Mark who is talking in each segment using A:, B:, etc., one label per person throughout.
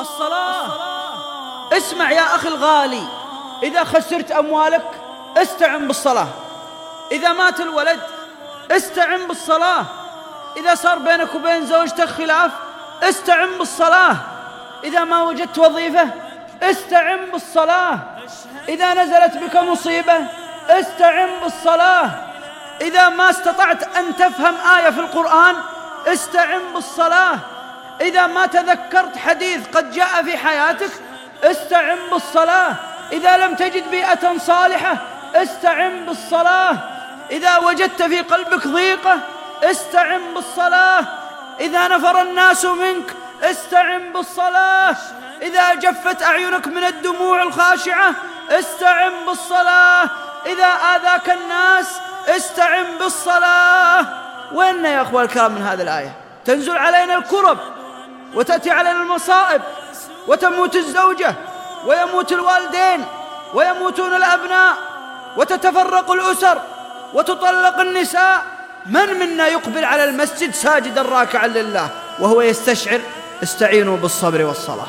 A: الصلاة. اسمع يا أخي الغالي إذا خسرت أموالك استعن بالصلاة. إذا مات الولد استعن بالصلاة. إذا صار بينك وبين زوجتك خلاف استعن بالصلاة. إذا ما وجدت وظيفة استعن بالصلاة. إذا نزلت بك مصيبة استعن بالصلاة. إذا ما استطعت أن تفهم آية في القرآن استعن بالصلاة. إذا ما تذكرت حديث قد جاء في حياتك استعن بالصلاة. إذا لم تجد بيئة صالحة استعن بالصلاة. إذا وجدت في قلبك ضيقة استعن بالصلاة. إذا نفر الناس منك استعن بالصلاة. إذا جفت أعينك من الدموع الخاشعة استعن بالصلاة. إذا آذاك الناس استعن بالصلاة. وين يا أخوة الكرام من هذه الآية؟ تنزل علينا الكرب. وتأتي علينا المصائب وتموت الزوجة ويموت الوالدين ويموتون الأبناء وتتفرق الأسر وتطلق النساء. من منا يقبل على المسجد ساجدا راكعا لله وهو يستشعر استعينوا بالصبر والصلاة.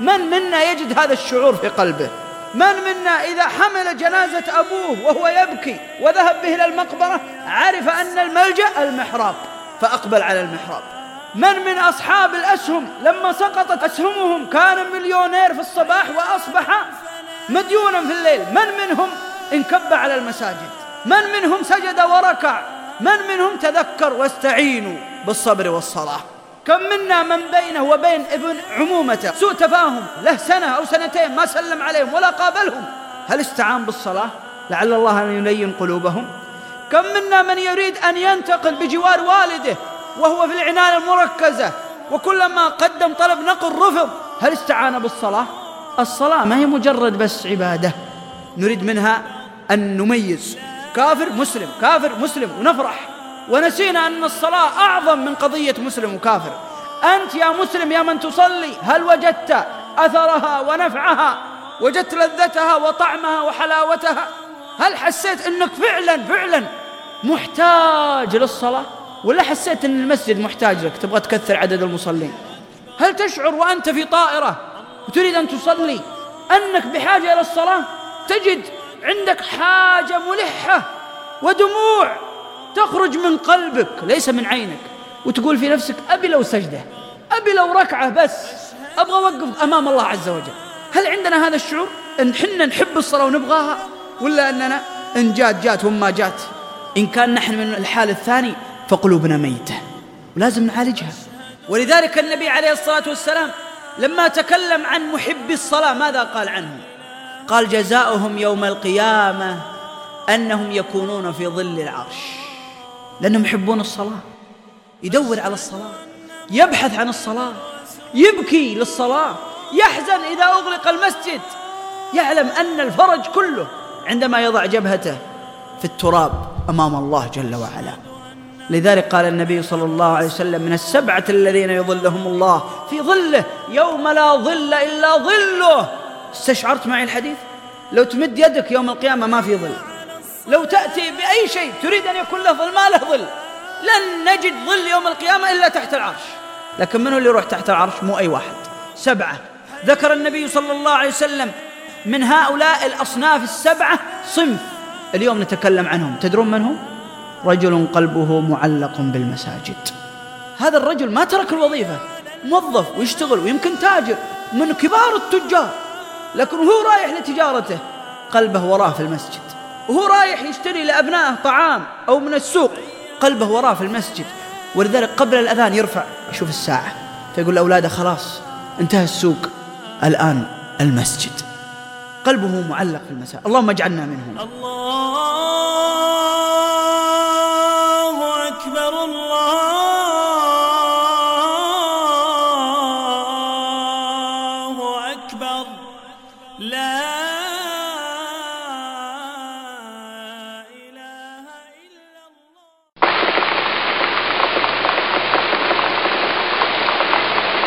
A: من منا يجد هذا الشعور في قلبه؟ من منا إذا حمل جنازة أبوه وهو يبكي وذهب به إلى المقبرة عرف أن الملجأ المحراب فأقبل على المحراب. من من أصحاب الأسهم لما سقطت أسهمهم كان مليونير في الصباح وأصبح مديونا في الليل. من منهم انكب على المساجد؟ من منهم سجد وركع؟ من منهم تذكر واستعينوا بالصبر والصلاة؟ كم منا من بينه وبين ابن عمومته؟ سوء تفاهم له سنة أو سنتين ما سلم عليهم ولا قابلهم. هل استعان بالصلاة؟ لعل الله أن يلين قلوبهم. كم منا من يريد أن ينتقل بجوار والده وهو في العناية المركزة. وكلما قدم طلب نقل رفض. هل استعان بالصلاة؟ الصلاة ما هي مجرد بس عبادة. نريد منها أن نميز. كافر مسلم كافر مسلم ونفرح. ونسينا أن الصلاة أعظم من قضية مسلم وكافر. أنت يا مسلم يا من تصلي هل وجدت أثرها ونفعها؟ وجدت لذتها وطعمها وحلاوتها؟ هل حسيت أنك فعلا فعلا محتاج للصلاة؟ ولا حسيت أن المسجد محتاج لك؟ تبغى تكثر عدد المصلين. هل تشعر وأنت في طائرة وتريد أن تصلي أنك بحاجة إلى الصلاة؟ تجد عندك حاجة ملحة ودموع تخرج من قلبك ليس من عينك. وتقول في نفسك أبي لو سجدة أبي لو ركعة بس أبغى أوقف أمام الله عز وجل. هل عندنا هذا الشعور؟ أن حنا نحب الصلاة ونبغاها ولا أننا إن جات جات وما جات. إن كان نحن من الحال الثاني فقلوبنا ميتة. ولازم نعالجها. ولذلك النبي عليه الصلاة والسلام لما تكلم عن محبي الصلاة ماذا قال عنهم قال جزاؤهم يوم القيامة أنهم يكونون في ظل العرش. لأنهم يحبون الصلاة. يدور على الصلاة. يبحث عن الصلاة. يبكي للصلاة. يحزن إذا أغلق المسجد. يعلم أن الفرج كله عندما يضع جبهته في التراب أمام الله جل وعلا. لذلك قال النبي صلى الله عليه وسلم من السبعة الذين يظلهم الله في ظله يوم لا ظل إلا ظله. استشعرت معي الحديث؟ لو تمد يدك يوم القيامة ما في ظل. لو تأتي بأي شيء تريد أن يكون له ظل ما له ظل. لن نجد ظل يوم القيامة إلا تحت العرش. لكن من هو اللي يروح تحت العرش؟ مو أي واحد. سبعة. ذكر النبي صلى الله عليه وسلم من هؤلاء الأصناف السبعة صنف. اليوم نتكلم عنهم. تدرون من هم؟ رجل قلبه معلق بالمساجد. هذا الرجل ما ترك الوظيفة موظف ويشتغل ويمكن تاجر من كبار التجار لكن هو رايح لتجارته قلبه وراه في المسجد. وهو رايح يشتري لأبنائه طعام أو من السوق قلبه وراه في المسجد. ولذلك قبل الأذان يرفع يشوف الساعة فيقول لأولاده خلاص انتهى السوق الآن المسجد. قلبه معلق في المساء اللهم اجعلنا منهم.
B: الله